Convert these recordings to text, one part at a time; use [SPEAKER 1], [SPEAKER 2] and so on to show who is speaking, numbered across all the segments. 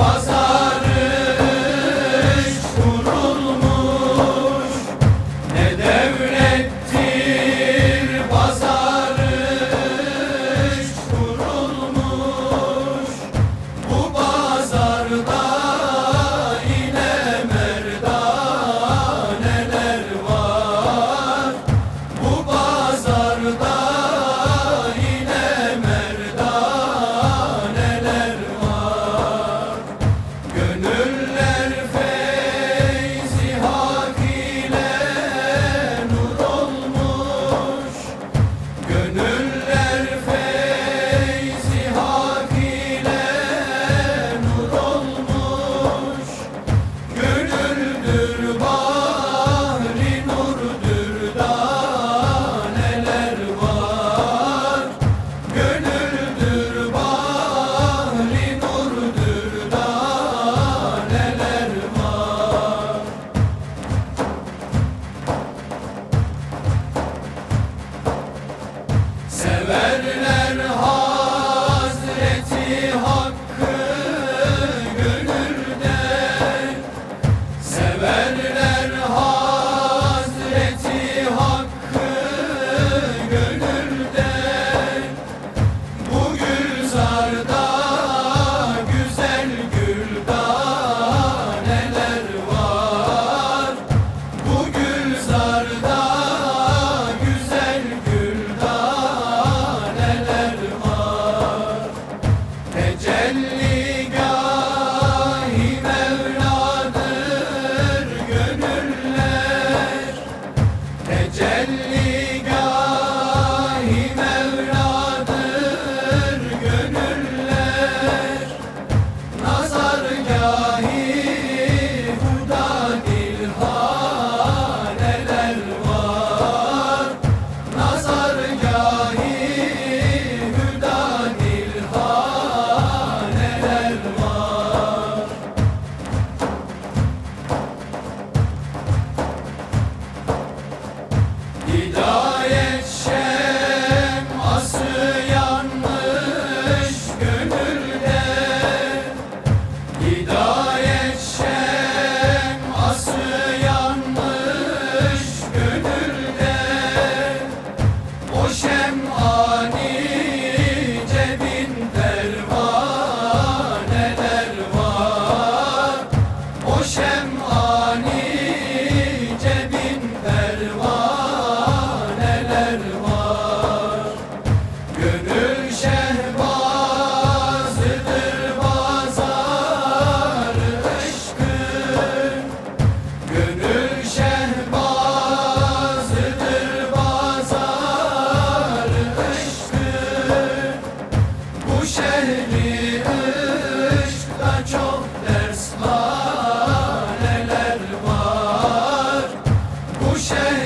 [SPEAKER 1] pasa. Yeah. Hussain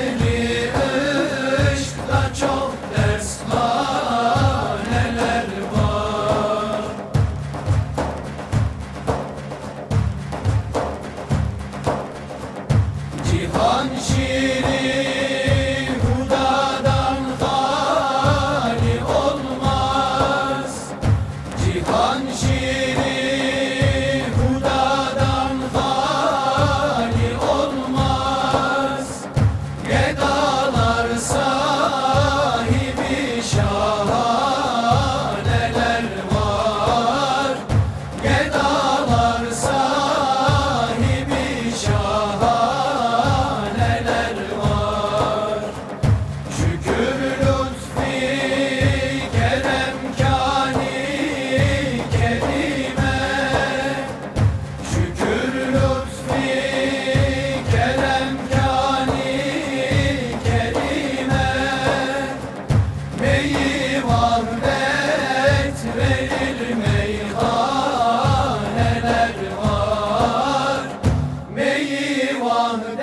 [SPEAKER 1] divanı